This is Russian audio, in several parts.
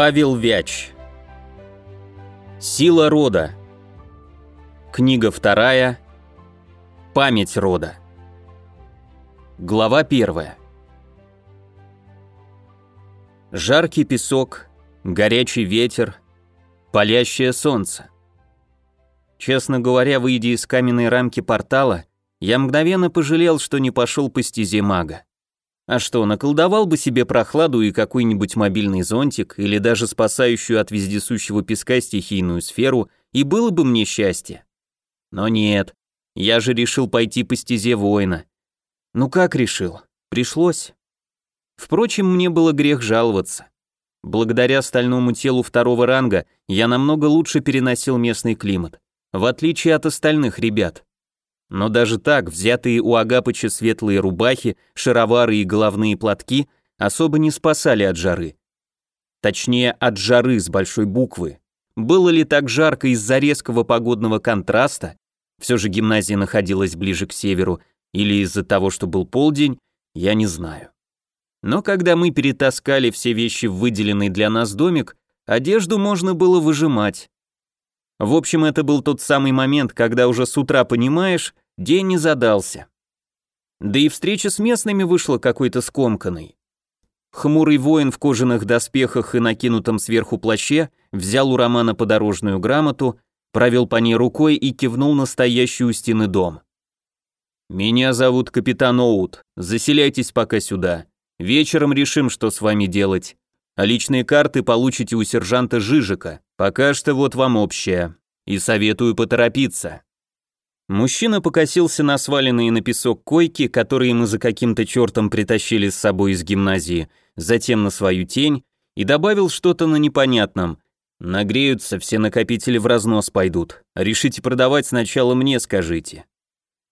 Павел Вяч. Сила рода. Книга вторая. Память рода. Глава первая. Жаркий песок, горячий ветер, палящее солнце. Честно говоря, выйдя из каменной рамки портала, я мгновенно пожалел, что не пошел по стезе мага. А что, наколдовал бы себе прохладу и какой-нибудь мобильный зонтик, или даже спасающую от вездесущего песка стихийную сферу, и было бы мне счастье. Но нет, я же решил пойти по стезе воина. Ну как решил? Пришлось. Впрочем, мне было грех жаловаться. Благодаря стальному телу второго ранга я намного лучше переносил местный климат, в отличие от остальных ребят. Но даже так, взятые у Агапыча светлые рубахи, шаровары и головные платки особо не спасали от жары. Точнее, от жары с большой буквы. Было ли так жарко из-за резкого погодного контраста, все же гимназия находилась ближе к северу, или из-за того, что был полдень, я не знаю. Но когда мы перетаскали все вещи в выделенный для нас домик, одежду можно было выжимать. В общем, это был тот самый момент, когда уже с утра понимаешь, день не задался. Да и встреча с местными вышла какой-то скомканной. Хмурый воин в кожаных доспехах и накинутом сверху плаще взял у Романа подорожную грамоту, провел по ней рукой и кивнул на стоящий у стены дом. «Меня зовут капитан Оут, заселяйтесь пока сюда. Вечером решим, что с вами делать а личные карты получите у сержанта Жижика. Пока что вот вам общая. И советую поторопиться». Мужчина покосился на сваленные на песок койки, которые мы за каким-то чертом притащили с собой из гимназии, затем на свою тень, и добавил что-то на непонятном. «Нагреются, все накопители в разнос пойдут. Решите продавать сначала мне, скажите».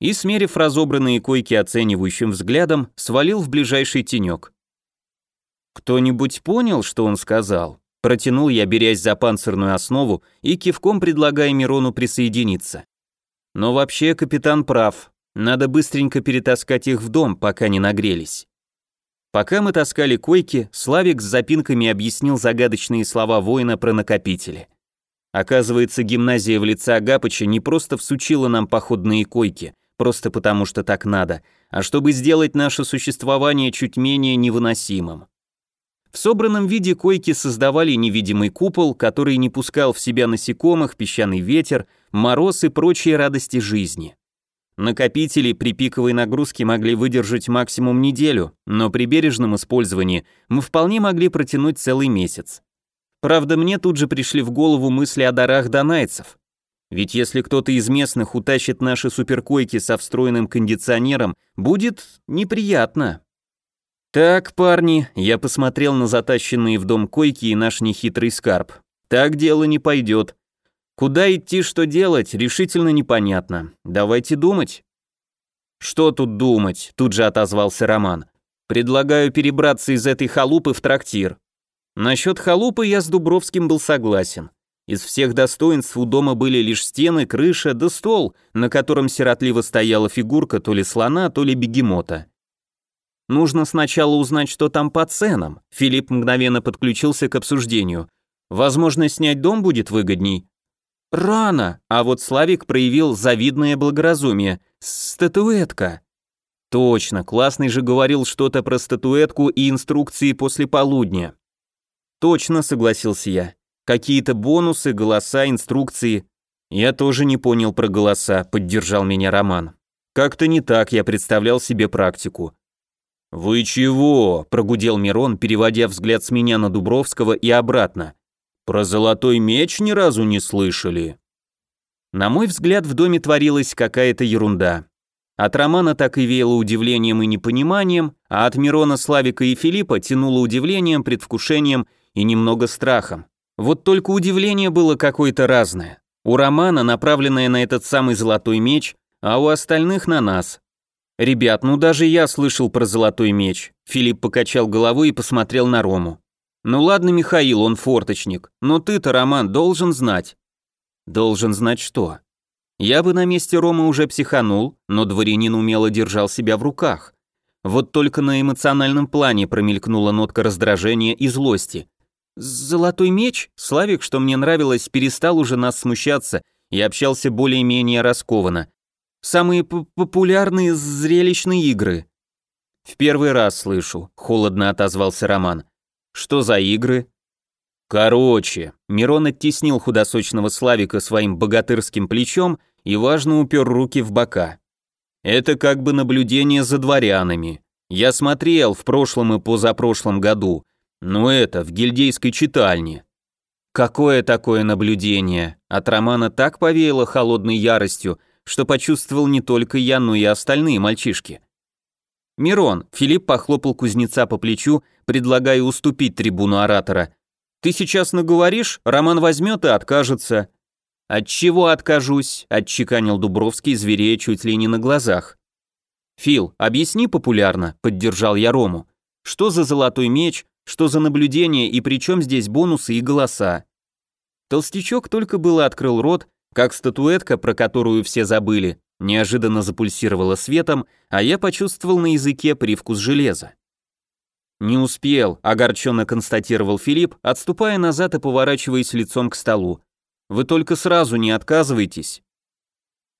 И, смерив разобранные койки оценивающим взглядом, свалил в ближайший тенек. «Кто-нибудь понял, что он сказал?» Протянул я, берясь за панцирную основу и кивком предлагая Мирону присоединиться. Но вообще капитан прав. Надо быстренько перетаскать их в дом, пока не нагрелись. Пока мы таскали койки, Славик с запинками объяснил загадочные слова воина про накопители. Оказывается, гимназия в лице Агапыча не просто всучила нам походные койки, просто потому что так надо, а чтобы сделать наше существование чуть менее невыносимым. В собранном виде койки создавали невидимый купол, который не пускал в себя насекомых, песчаный ветер, мороз и прочие радости жизни. Накопители при пиковой нагрузке могли выдержать максимум неделю, но при бережном использовании мы вполне могли протянуть целый месяц. Правда, мне тут же пришли в голову мысли о дарах донайцев. Ведь если кто-то из местных утащит наши суперкойки со встроенным кондиционером, будет неприятно. «Так, парни», я посмотрел на затащенные в дом койки и наш нехитрый скарб. «Так дело не пойдет. Куда идти, что делать, решительно непонятно. Давайте думать». «Что тут думать?» – тут же отозвался Роман. «Предлагаю перебраться из этой халупы в трактир». Насчет халупы я с Дубровским был согласен. Из всех достоинств у дома были лишь стены, крыша да стол, на котором сиротливо стояла фигурка то ли слона, то ли бегемота. Нужно сначала узнать, что там по ценам. Филипп мгновенно подключился к обсуждению. Возможно, снять дом будет выгодней. Рано, а вот Славик проявил завидное благоразумие. Статуэтка. Точно, классный же говорил что-то про статуэтку и инструкции после полудня. Точно, согласился я. Какие-то бонусы, голоса, инструкции. Я тоже не понял про голоса, поддержал меня Роман. Как-то не так я представлял себе практику. «Вы чего?» – прогудел Мирон, переводя взгляд с меня на Дубровского и обратно. «Про золотой меч ни разу не слышали?» На мой взгляд, в доме творилась какая-то ерунда. От Романа так и веяло удивлением и непониманием, а от Мирона, Славика и Филиппа тянуло удивлением, предвкушением и немного страхом. Вот только удивление было какое-то разное. У Романа направленное на этот самый золотой меч, а у остальных на нас. «Ребят, ну даже я слышал про золотой меч». Филипп покачал головой и посмотрел на Рому. «Ну ладно, Михаил, он форточник, но ты-то, Роман, должен знать». «Должен знать что?» Я бы на месте Ромы уже психанул, но дворянин умело держал себя в руках. Вот только на эмоциональном плане промелькнула нотка раздражения и злости. Золотой меч? Славик, что мне нравилось, перестал уже нас смущаться и общался более-менее раскованно. Самые популярные зрелищные игры. В первый раз слышу, холодно отозвался Роман. Что за игры? Короче, Мирон оттеснил худосочного Славика своим богатырским плечом и важно упер руки в бока. Это как бы наблюдение за дворянами. Я смотрел в прошлом и позапрошлом году, но это в гильдейской читальне. Какое такое наблюдение? От Романа так повеяло холодной яростью, что почувствовал не только я, но и остальные мальчишки. «Мирон», — Филипп похлопал кузнеца по плечу, предлагая уступить трибуну оратора. «Ты сейчас наговоришь, Роман возьмет и откажется». «От чего откажусь?» — отчеканил Дубровский, зверея чуть ли не на глазах. «Фил, объясни популярно», — поддержал я Рому. «Что за золотой меч, что за наблюдение и при чем здесь бонусы и голоса?» Толстячок только было открыл рот, как статуэтка, про которую все забыли, неожиданно запульсировала светом, а я почувствовал на языке привкус железа. «Не успел», — огорченно констатировал Филипп, отступая назад и поворачиваясь лицом к столу. «Вы только сразу не отказывайтесь».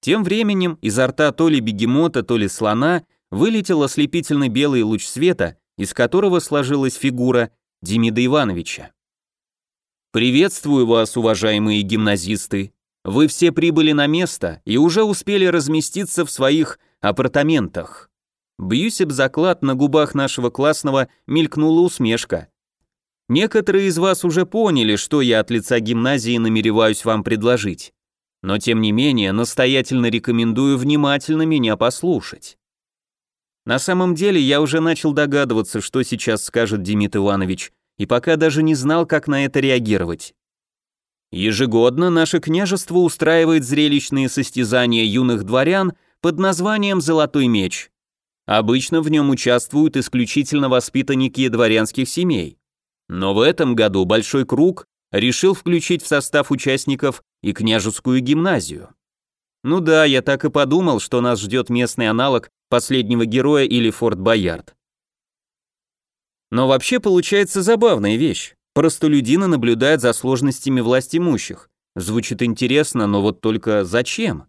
Тем временем изо рта то ли бегемота, то ли слона вылетел ослепительно белый луч света, из которого сложилась фигура Демида Ивановича. «Приветствую вас, уважаемые гимназисты. Вы все прибыли на место и уже успели разместиться в своих апартаментах. Бьюсь об заклад, на губах нашего классного мелькнула усмешка. Некоторые из вас уже поняли, что я от лица гимназии намереваюсь вам предложить. Но тем не менее, настоятельно рекомендую внимательно меня послушать. На самом деле, я уже начал догадываться, что сейчас скажет Демид Иванович, и пока даже не знал, как на это реагировать. Ежегодно наше княжество устраивает зрелищные состязания юных дворян под названием «Золотой меч». Обычно в нем участвуют исключительно воспитанники дворянских семей. Но в этом году Большой Круг решил включить в состав участников и княжескую гимназию. Ну да, я так и подумал, что нас ждет местный аналог последнего героя или Форт Боярд. Но вообще получается забавная вещь. Простолюдины наблюдают за сложностями власть имущих. Звучит интересно, но вот только зачем?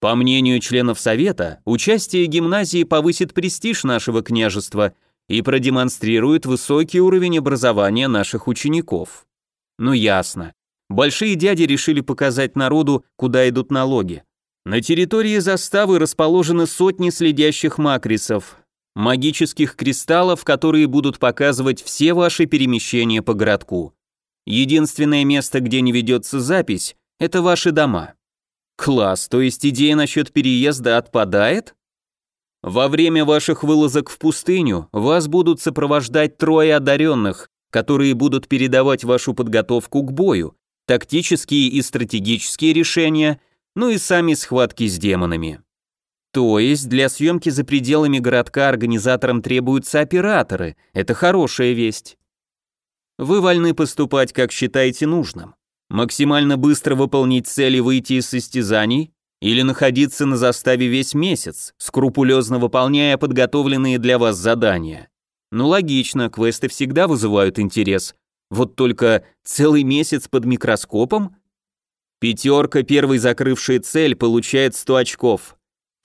По мнению членов Совета, участие гимназии повысит престиж нашего княжества и продемонстрирует высокий уровень образования наших учеников. Ну ясно. Большие дяди решили показать народу, куда идут налоги. На территории заставы расположены сотни следящих макрисов, магических кристаллов, которые будут показывать все ваши перемещения по городку. Единственное место, где не ведется запись, это ваши дома. Класс, то есть идея насчет переезда отпадает? Во время ваших вылазок в пустыню вас будут сопровождать трое одаренных, которые будут передавать вашу подготовку к бою, тактические и стратегические решения, ну и сами схватки с демонами. То есть для съемки за пределами городка организаторам требуются операторы. Это хорошая весть. Вы вольны поступать, как считаете нужным. Максимально быстро выполнить цели выйти из состязаний или находиться на заставе весь месяц, скрупулезно выполняя подготовленные для вас задания. Ну логично, квесты всегда вызывают интерес. Вот только целый месяц под микроскопом? Пятерка, первой закрывшая цель, получает 100 очков,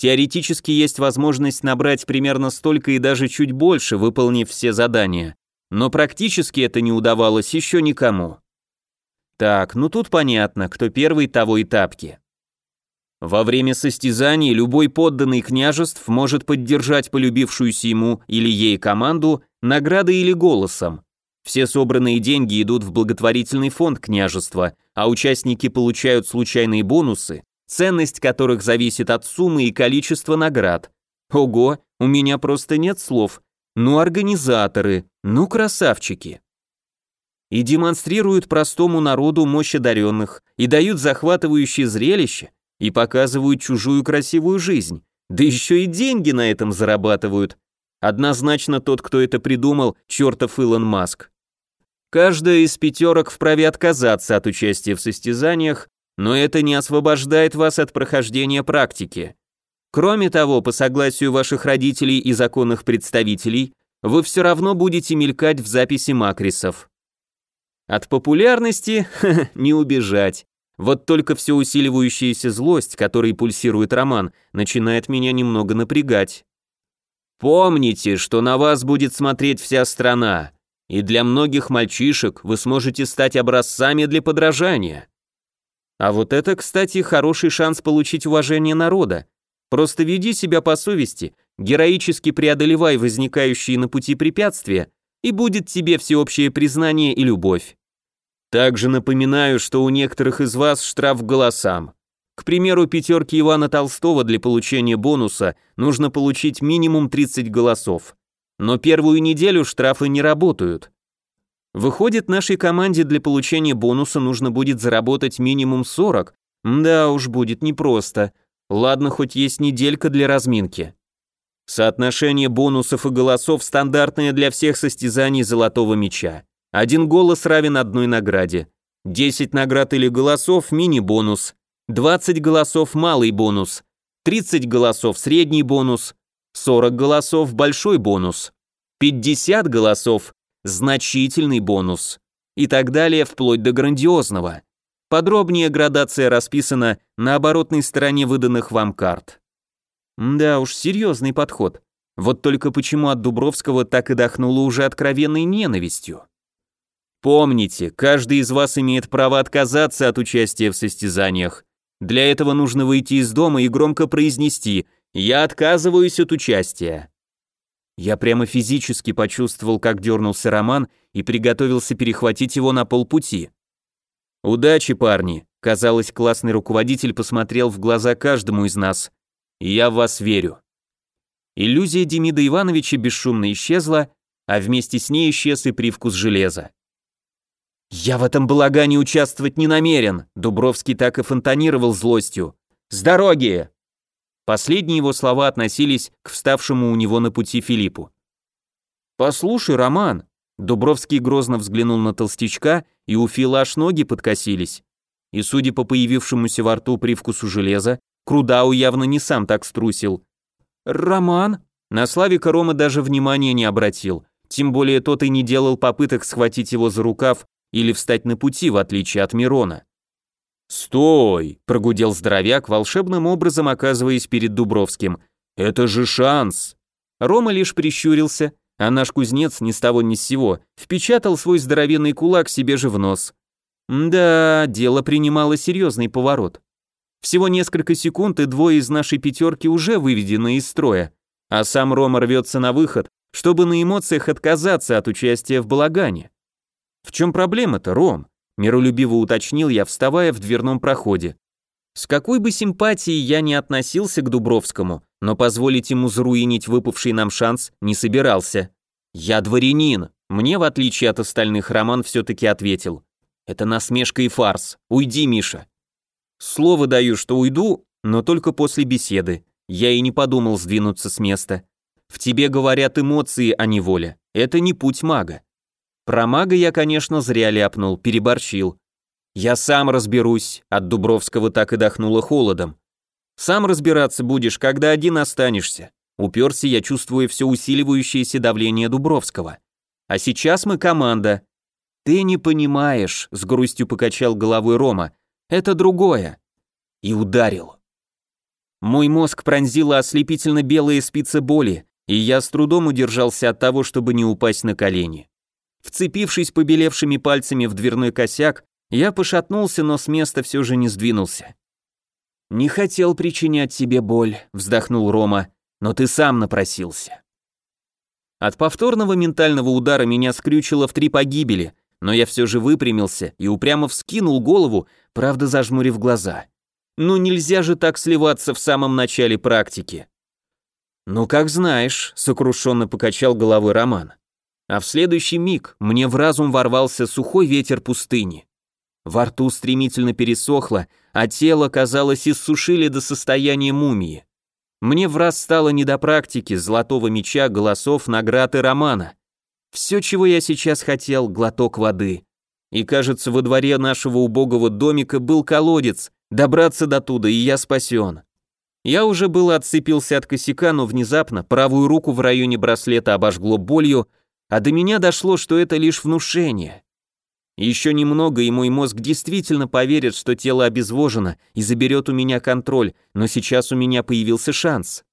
Теоретически есть возможность набрать примерно столько и даже чуть больше, выполнив все задания. Но практически это не удавалось еще никому. Так, ну тут понятно, кто первый, того и тапки. Во время состязаний любой подданный княжеств может поддержать полюбившуюся ему или ей команду наградой или голосом. Все собранные деньги идут в благотворительный фонд княжества, а участники получают случайные бонусы, ценность которых зависит от суммы и количества наград. Ого, у меня просто нет слов. Ну организаторы, ну красавчики. И демонстрируют простому народу мощь одаренных, и дают захватывающее зрелище, и показывают чужую красивую жизнь, да еще и деньги на этом зарабатывают. Однозначно тот, кто это придумал, чертов Илон Маск. Каждая из пятерок вправе отказаться от участия в состязаниях, но это не освобождает вас от прохождения практики. Кроме того, по согласию ваших родителей и законных представителей, вы все равно будете мелькать в записи макрисов. От популярности не убежать. Вот только все усиливающаяся злость, которой пульсирует Роман, начинает меня немного напрягать. Помните, что на вас будет смотреть вся страна, и для многих мальчишек вы сможете стать образцами для подражания. А вот это, кстати, хороший шанс получить уважение народа. Просто веди себя по совести, героически преодолевай возникающие на пути препятствия, и будет тебе всеобщее признание и любовь. Также напоминаю, что у некоторых из вас штраф голосам. К примеру, пятерки Ивана Толстого для получения бонуса нужно получить минимум 30 голосов. Но первую неделю штрафы не работают. Выходит, нашей команде для получения бонуса нужно будет заработать минимум 40. Да уж, будет непросто. Ладно, хоть есть неделька для разминки. Соотношение бонусов и голосов стандартное для всех состязаний золотого меча. Один голос равен одной награде. 10 наград или голосов – мини-бонус. 20 голосов – малый бонус. 30 голосов – средний бонус. 40 голосов – большой бонус. 50 голосов – значительный бонус. И так далее, вплоть до грандиозного. Подробнее градация расписана на оборотной стороне выданных вам карт. Да уж, серьезный подход. Вот только почему от Дубровского так и дохнуло уже откровенной ненавистью. Помните, каждый из вас имеет право отказаться от участия в состязаниях. Для этого нужно выйти из дома и громко произнести «Я отказываюсь от участия». Я прямо физически почувствовал, как дернулся Роман и приготовился перехватить его на полпути. «Удачи, парни!» Казалось, классный руководитель посмотрел в глаза каждому из нас. «Я в вас верю». Иллюзия Демида Ивановича бесшумно исчезла, а вместе с ней исчез и привкус железа. «Я в этом балагане участвовать не намерен», Дубровский так и фонтанировал злостью. «С дороги!» Последние его слова относились к вставшему у него на пути Филиппу. «Послушай, Роман», Дубровский грозно взглянул на толстячка, и у Фила аж ноги подкосились. И судя по появившемуся во рту привкусу железа, Крудау явно не сам так струсил. «Роман?» На Славика Рома даже внимания не обратил, тем более тот и не делал попыток схватить его за рукав или встать на пути, в отличие от Мирона. «Стой!» – прогудел здоровяк, волшебным образом оказываясь перед Дубровским. «Это же шанс!» Рома лишь прищурился, а наш кузнец ни с того ни с сего впечатал свой здоровенный кулак себе же в нос. Да, дело принимало серьезный поворот. Всего несколько секунд, и двое из нашей пятерки уже выведены из строя, а сам Рома рвется на выход, чтобы на эмоциях отказаться от участия в балагане. «В чем проблема-то, Ром?» – миролюбиво уточнил я, вставая в дверном проходе. С какой бы симпатией я ни относился к Дубровскому, но позволить ему заруинить выпавший нам шанс не собирался. «Я дворянин», мне, в отличие от остальных, Роман все-таки ответил. «Это насмешка и фарс. Уйди, Миша». Слово даю, что уйду, но только после беседы. Я и не подумал сдвинуться с места. В тебе говорят эмоции, а не воля. Это не путь мага. Про мага я, конечно, зря ляпнул, переборщил. Я сам разберусь, от Дубровского так и дохнуло холодом. Сам разбираться будешь, когда один останешься. Уперся я, чувствуя все усиливающееся давление Дубровского. А сейчас мы команда. Ты не понимаешь, с грустью покачал головой Рома. Это другое. И ударил. Мой мозг пронзила ослепительно белые спицы боли, и я с трудом удержался от того, чтобы не упасть на колени. Вцепившись побелевшими пальцами в дверной косяк, я пошатнулся, но с места все же не сдвинулся. «Не хотел причинять себе боль», — вздохнул Рома, — «но ты сам напросился». От повторного ментального удара меня скрючило в три погибели, но я все же выпрямился и упрямо вскинул голову, правда зажмурив глаза. Ну нельзя же так сливаться в самом начале практики. «Ну как знаешь», — сокрушенно покачал головой Роман. А в следующий миг мне в разум ворвался сухой ветер пустыни. Во рту стремительно пересохло, а тело, казалось, иссушили до состояния мумии. Мне в раз стало не до практики, золотого меча, голосов, наград и романа. Все, чего я сейчас хотел, глоток воды. И кажется, во дворе нашего убогого домика был колодец, добраться до туда, и я спасен. Я уже было отцепился от косяка, но внезапно правую руку в районе браслета обожгло болью, а до меня дошло, что это лишь внушение. Еще немного, и мой мозг действительно поверит, что тело обезвожено и заберет у меня контроль, но сейчас у меня появился шанс.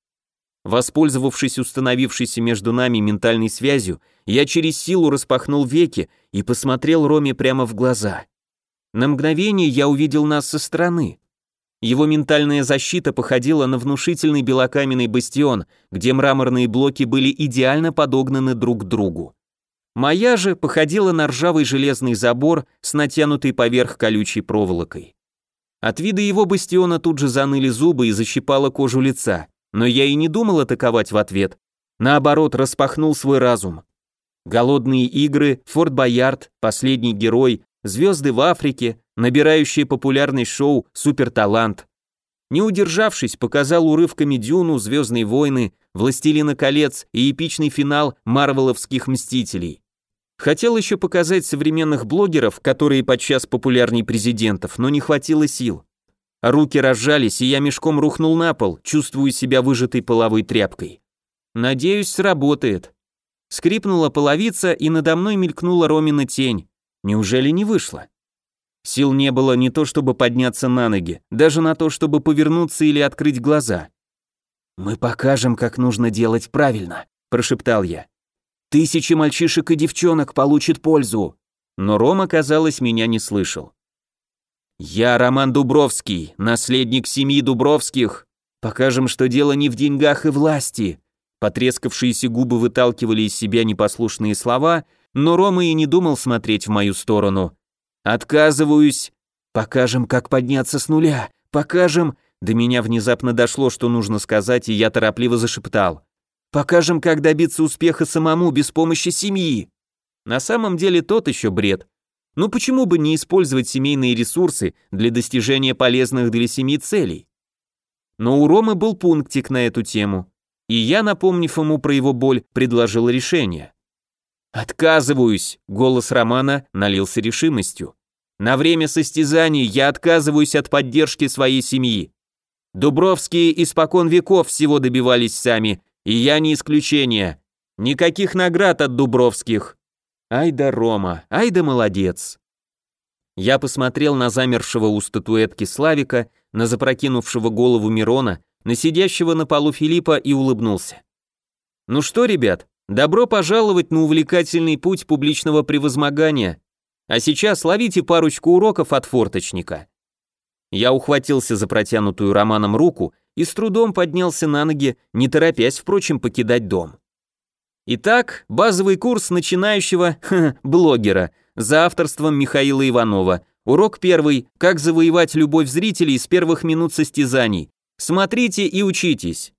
Воспользовавшись установившейся между нами ментальной связью, я через силу распахнул веки и посмотрел Роме прямо в глаза. На мгновение я увидел нас со стороны. Его ментальная защита походила на внушительный белокаменный бастион, где мраморные блоки были идеально подогнаны друг к другу. Моя же походила на ржавый железный забор с натянутой поверх колючей проволокой. От вида его бастиона тут же заныли зубы и защипала кожу лица, но я и не думал атаковать в ответ. Наоборот, распахнул свой разум. Голодные игры, Форт Боярд, Последний герой, Звезды в Африке, набирающее популярность шоу Суперталант. Не удержавшись, показал урывками Дюну, Звездные войны, Властелина колец и эпичный финал Марвеловских Мстителей. Хотел еще показать современных блогеров, которые подчас популярней президентов, но не хватило сил. Руки разжались, и я мешком рухнул на пол, чувствуя себя выжатой половой тряпкой. Надеюсь, сработает. Скрипнула половица, и надо мной мелькнула Ромина тень. Неужели не вышло? Сил не было не то чтобы подняться на ноги, даже на то, чтобы повернуться или открыть глаза. «Мы покажем, как нужно делать правильно», – прошептал я. «Тысячи мальчишек и девчонок получат пользу». Но Рома, казалось, меня не слышал. «Я Роман Дубровский, наследник семьи Дубровских. Покажем, что дело не в деньгах и власти». Потрескавшиеся губы выталкивали из себя непослушные слова, но Рома и не думал смотреть в мою сторону. «Отказываюсь. Покажем, как подняться с нуля. Покажем...» До меня внезапно дошло, что нужно сказать, и я торопливо зашептал. «Покажем, как добиться успеха самому, без помощи семьи». На самом деле тот еще бред. Ну почему бы не использовать семейные ресурсы для достижения полезных для семьи целей? Но у Ромы был пунктик на эту тему, и я, напомнив ему про его боль, предложил решение. «Отказываюсь!» — голос Романа налился решимостью. «На время состязаний я отказываюсь от поддержки своей семьи. Дубровские испокон веков всего добивались сами, и я не исключение. Никаких наград от Дубровских. Ай да Рома, ай да молодец. Я посмотрел на замершего у статуэтки Славика, на запрокинувшего голову Мирона, на сидящего на полу Филиппа и улыбнулся. Ну что, ребят, добро пожаловать на увлекательный путь публичного превозмогания. А сейчас ловите парочку уроков от форточника. Я ухватился за протянутую Романом руку и с трудом поднялся на ноги, не торопясь, впрочем, покидать дом. Итак, базовый курс начинающего блогера за авторством Михаила Иванова. Урок первый «Как завоевать любовь зрителей с первых минут состязаний». Смотрите и учитесь.